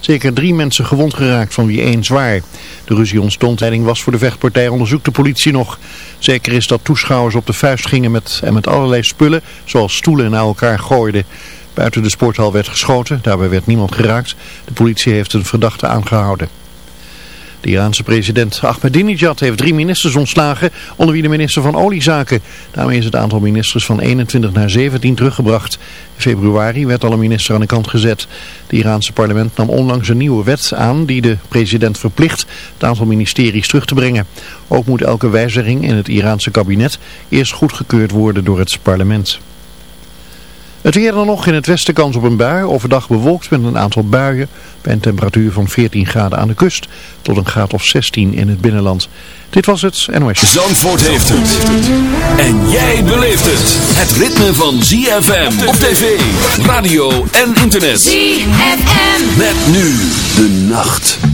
Zeker drie mensen gewond geraakt, van wie één zwaar. De ruzie ontstond, leiding was voor de vechtpartij, onderzoekt de politie nog. Zeker is dat toeschouwers op de vuist gingen met, en met allerlei spullen, zoals stoelen, naar elkaar gooiden. Buiten de sporthal werd geschoten, daarbij werd niemand geraakt. De politie heeft een verdachte aangehouden. De Iraanse president Ahmadinejad heeft drie ministers ontslagen, onder wie de minister van Oliezaken. Daarmee is het aantal ministers van 21 naar 17 teruggebracht. In februari werd al een minister aan de kant gezet. Het Iraanse parlement nam onlangs een nieuwe wet aan die de president verplicht het aantal ministeries terug te brengen. Ook moet elke wijziging in het Iraanse kabinet eerst goedgekeurd worden door het parlement. Het weer dan nog in het westen kans op een bui. Overdag bewolkt met een aantal buien. Bij een temperatuur van 14 graden aan de kust tot een graad of 16 in het binnenland. Dit was het NOS. Zandvoort heeft het. En jij beleeft het. Het ritme van ZFM op tv, radio en internet. ZFM. Met nu de nacht.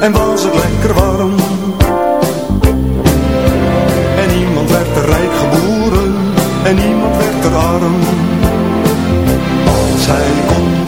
en was het lekker warm. En niemand werd er rijk geboren en niemand werd er arm. Als hij kon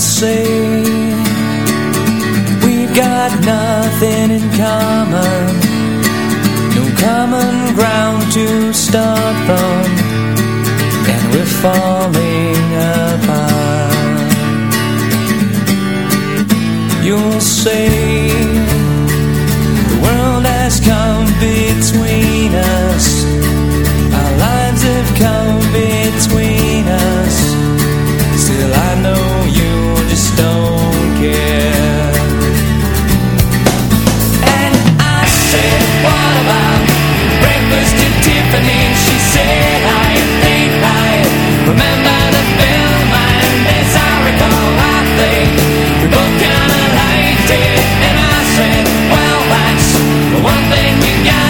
say We've got nothing in common. No common ground to start from And we're falling apart. You'll say Yeah.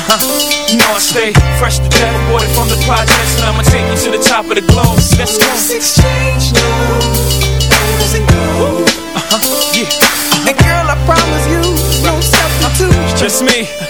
uh-huh. You know I stay fresh to death, water from the projects, and I'ma take you to the top of the globe. Let's go. Exchange now, uh-huh. Yeah. And girl, I promise you, no substitute. It's just me.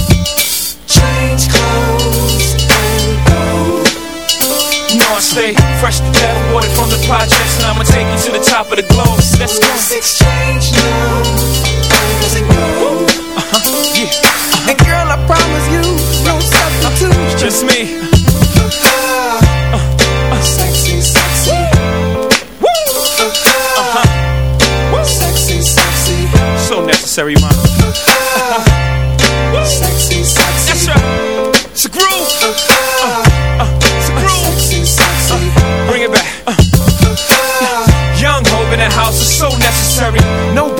Fresh to death, water from the projects, and I'ma take you to the top of the globe. Let's go. exchange now, and go. Uh-huh, yeah. And girl, I promise you, no substitute. It's just me. Uh, uh, sexy, sexy. Woo! Uh-huh. Woo! Sexy, sexy. So necessary, man.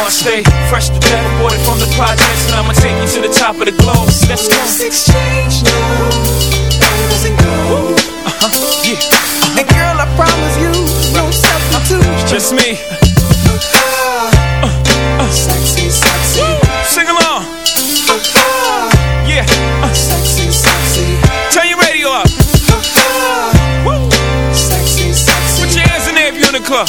and go. You know I stay fresh to death, water from the projects, and I'ma take you to the top of the globe. Let's go. Exchange now, and go. Uh-huh, yeah. And girl, I promise you, no substitute. It's just me. Uh, uh, sexy, sexy. Sing along. Yeah. Uh, sexy, sexy. Turn your radio up. Woo. Sexy, sexy. Put your hands in there if you're in the club.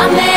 va m'aider.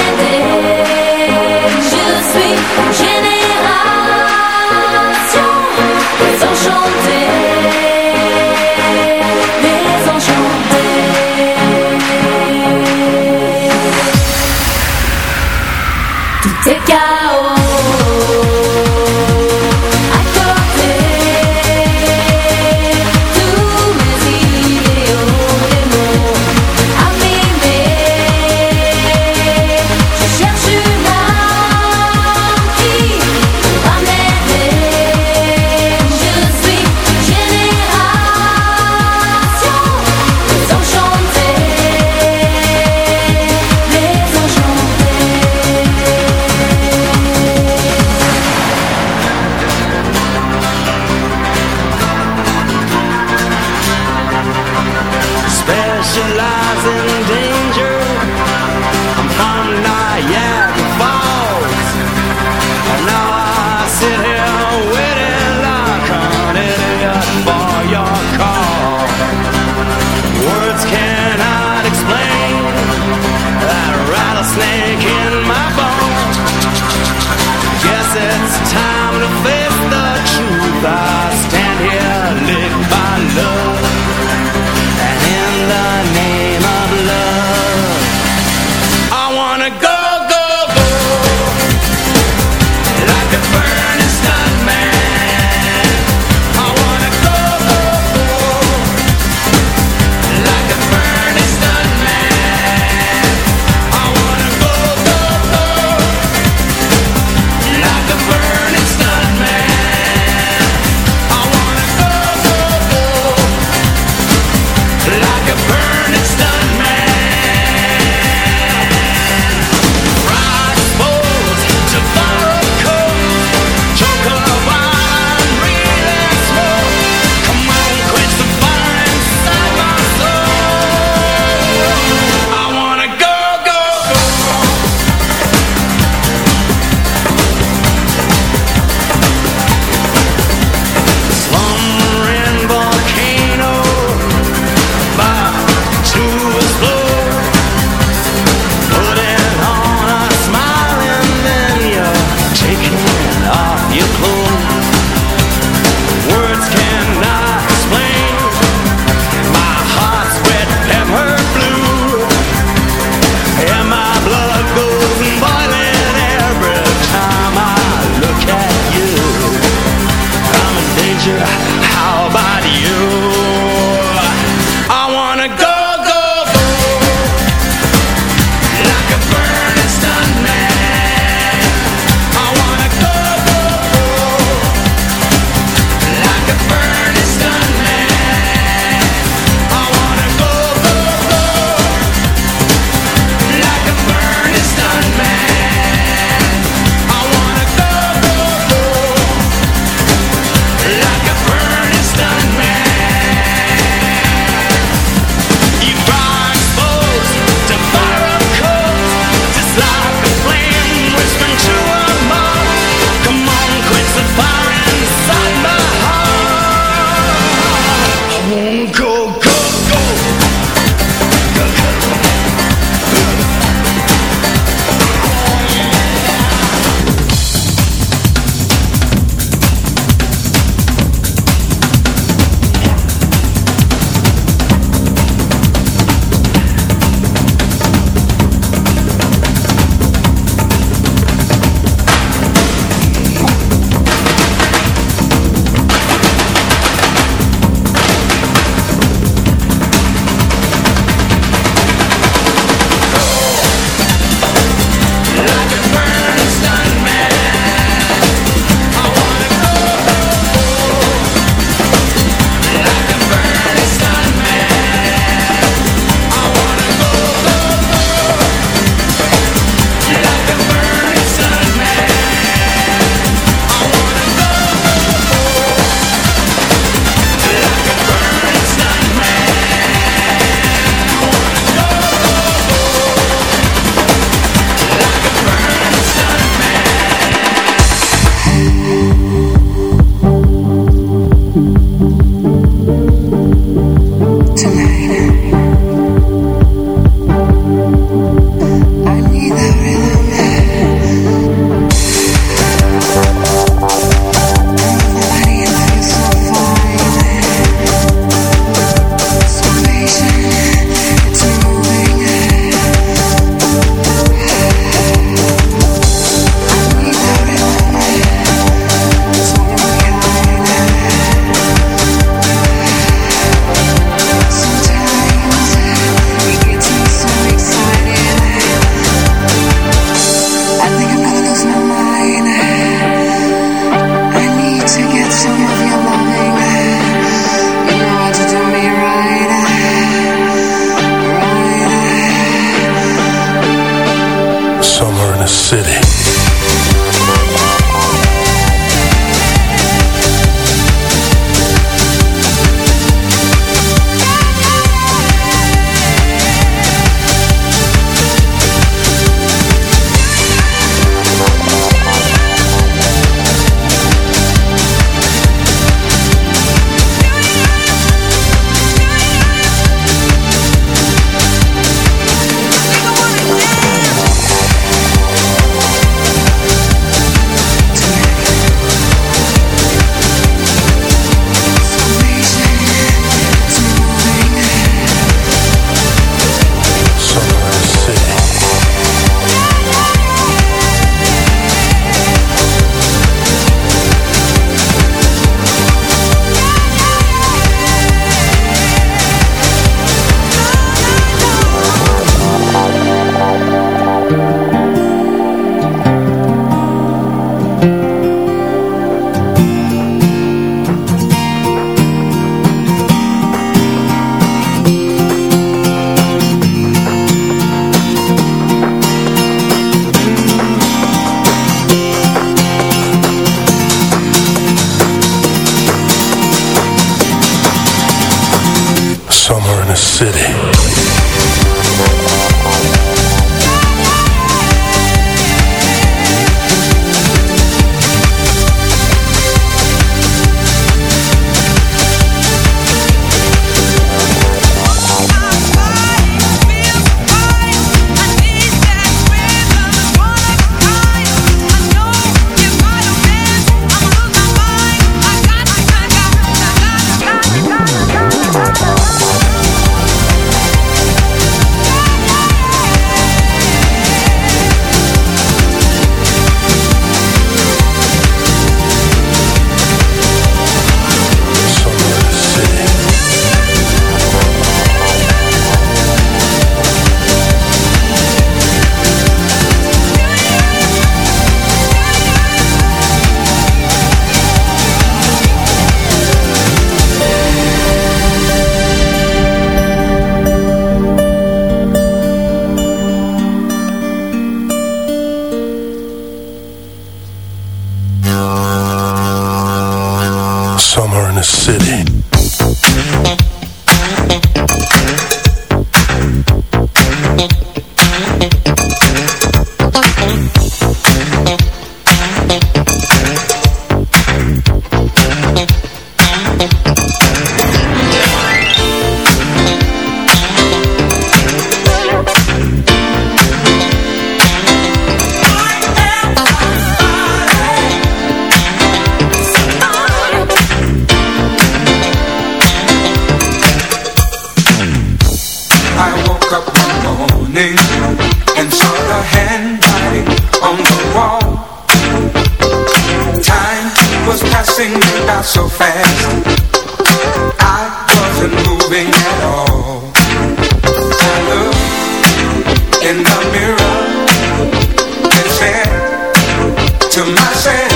To myself,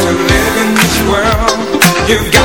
to live in this world, you've got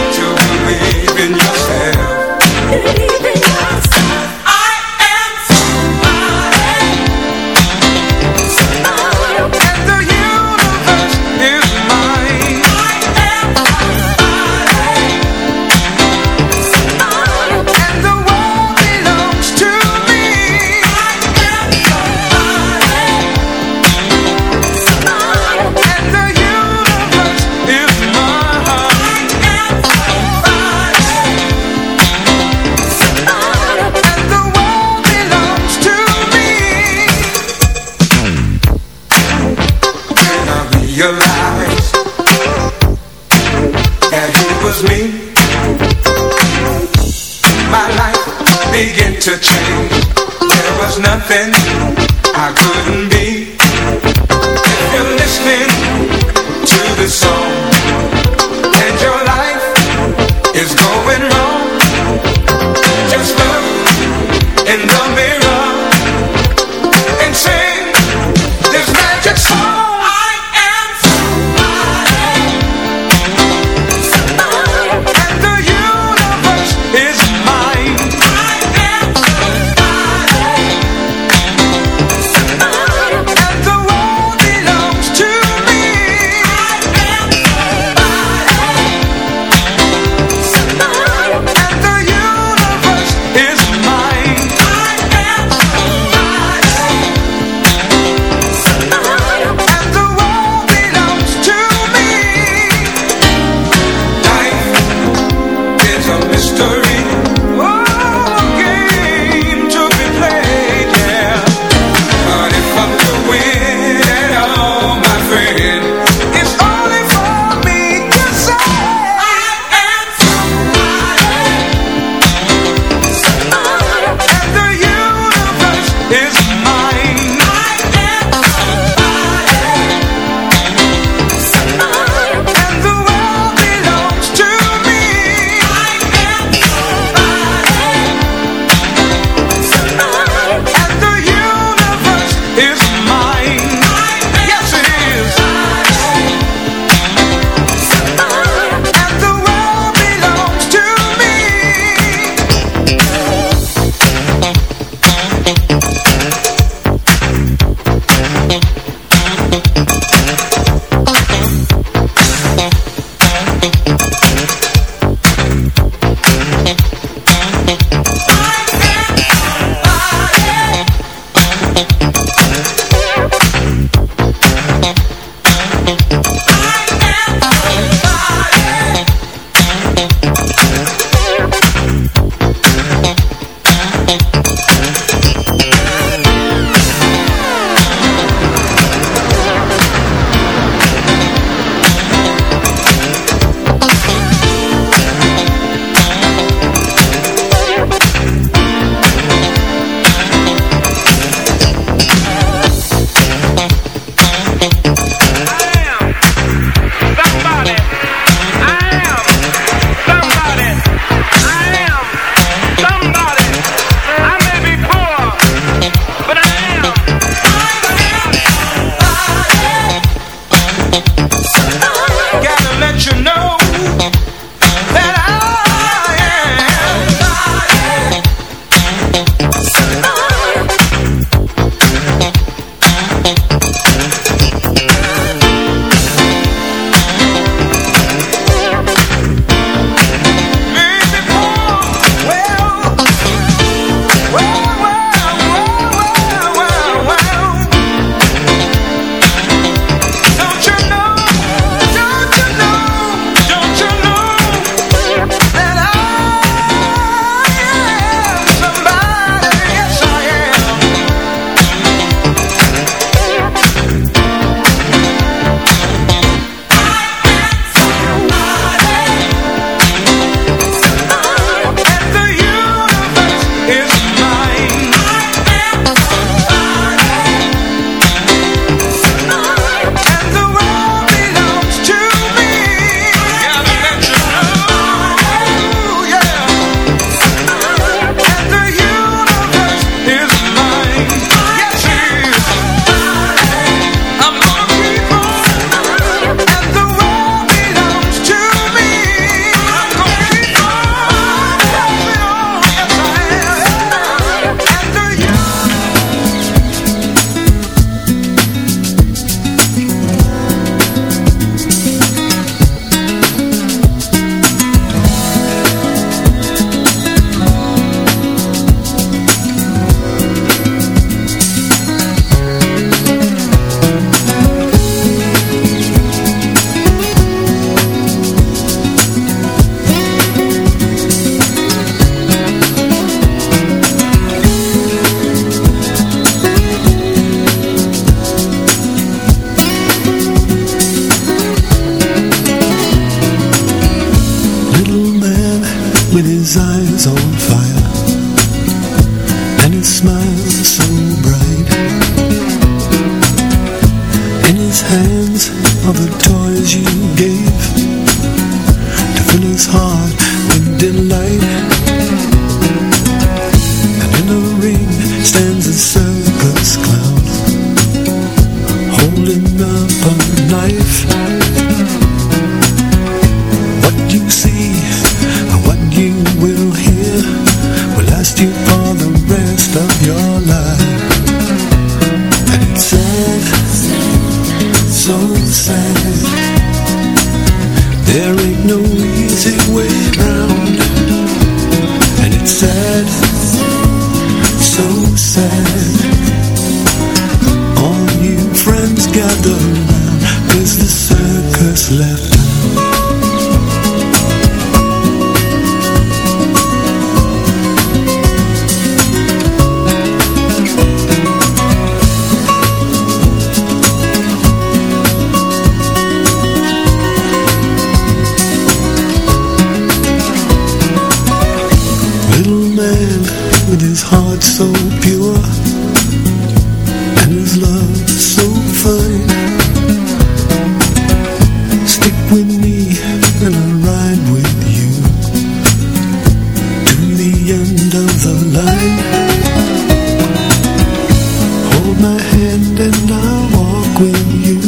you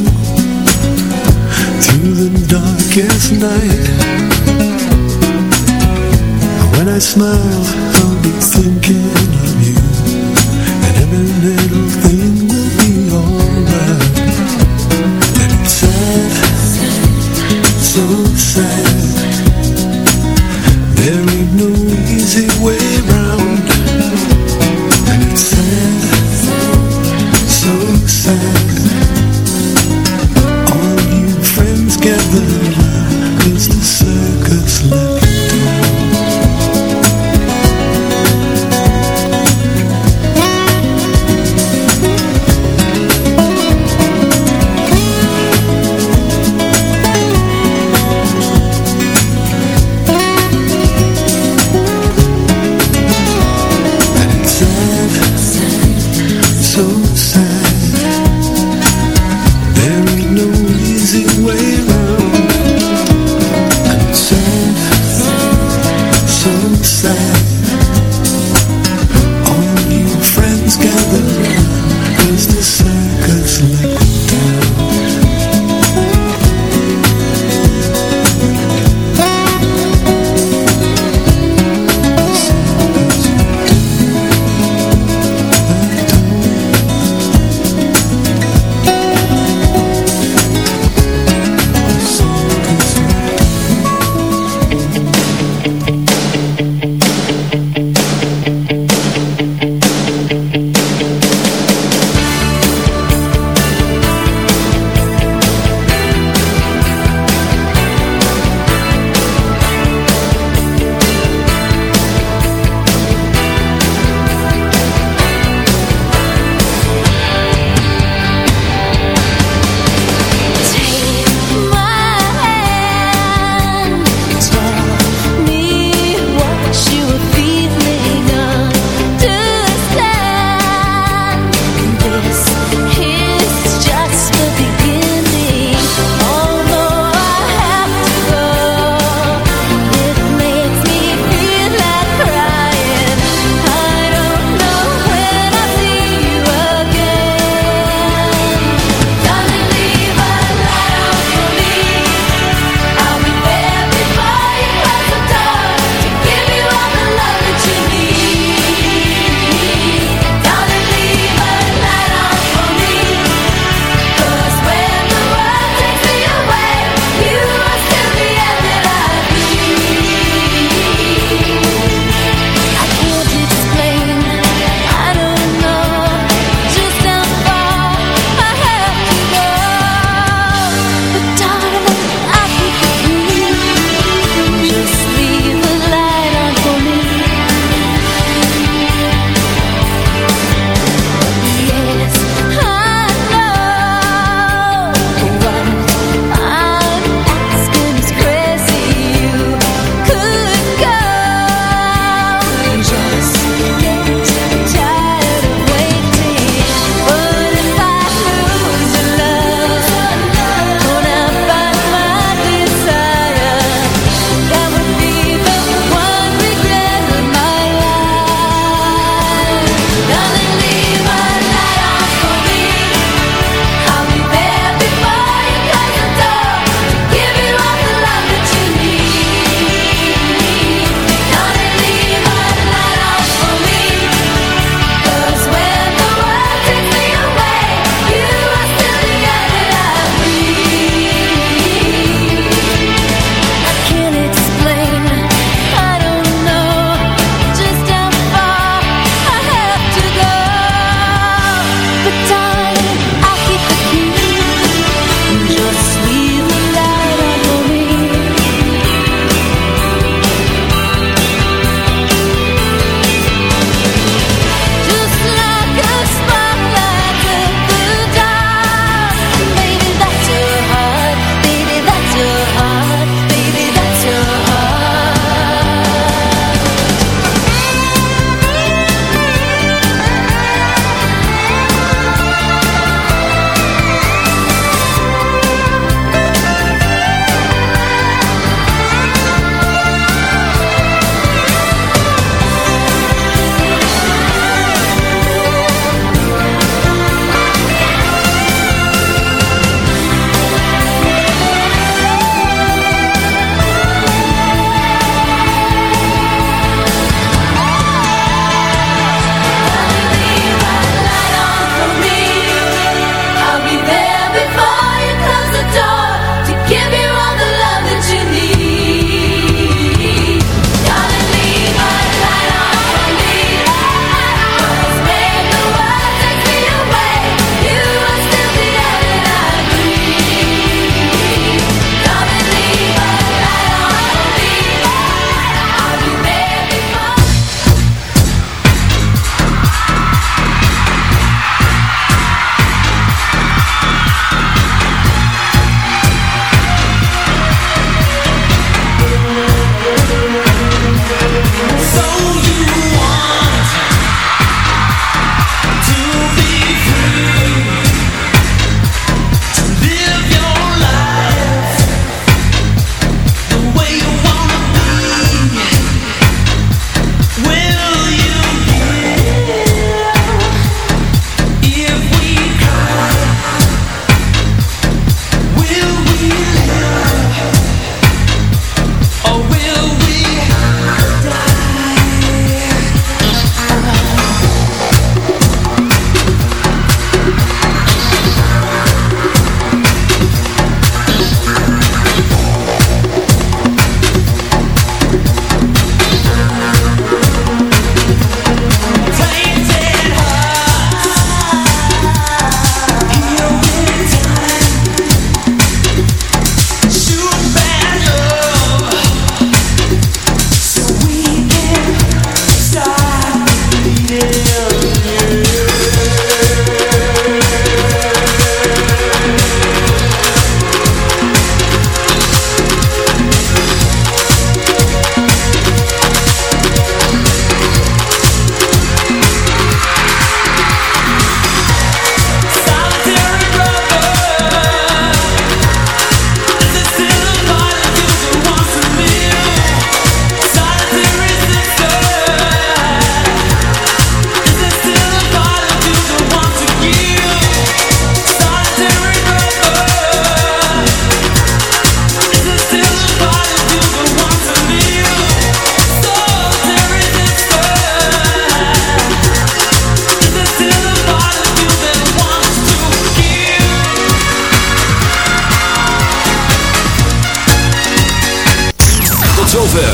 Through the darkest night. When I smile,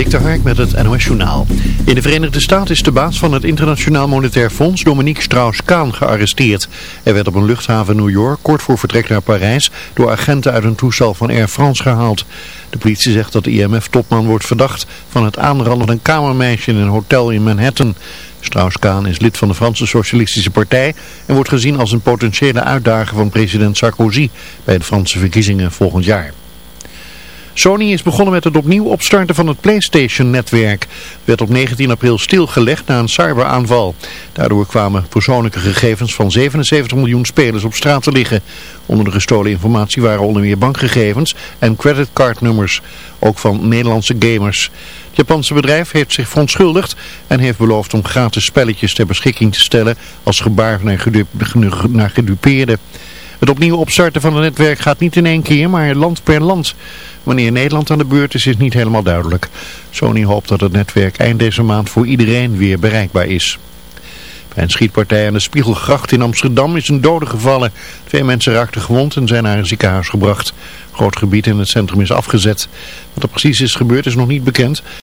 Dik Hark met het NOS Journaal. In de Verenigde Staten is de baas van het Internationaal Monetair Fonds, Dominique Strauss-Kaan, gearresteerd. Hij werd op een luchthaven New York kort voor vertrek naar Parijs door agenten uit een toestel van Air France gehaald. De politie zegt dat de IMF-topman wordt verdacht van het aanranden van een kamermeisje in een hotel in Manhattan. Strauss-Kaan is lid van de Franse Socialistische Partij en wordt gezien als een potentiële uitdager van president Sarkozy bij de Franse verkiezingen volgend jaar. Sony is begonnen met het opnieuw opstarten van het PlayStation-netwerk. werd op 19 april stilgelegd na een cyberaanval. Daardoor kwamen persoonlijke gegevens van 77 miljoen spelers op straat te liggen. Onder de gestolen informatie waren onder meer bankgegevens en creditcardnummers, ook van Nederlandse gamers. Het Japanse bedrijf heeft zich verontschuldigd en heeft beloofd om gratis spelletjes ter beschikking te stellen als gebaar naar, naar gedupeerden. Het opnieuw opstarten van het netwerk gaat niet in één keer, maar land per land. Wanneer Nederland aan de beurt is, is niet helemaal duidelijk. Sony hoopt dat het netwerk eind deze maand voor iedereen weer bereikbaar is. Bij een schietpartij aan de Spiegelgracht in Amsterdam is een dode gevallen. Twee mensen raakten gewond en zijn naar een ziekenhuis gebracht. Groot gebied in het centrum is afgezet. Wat er precies is gebeurd is nog niet bekend.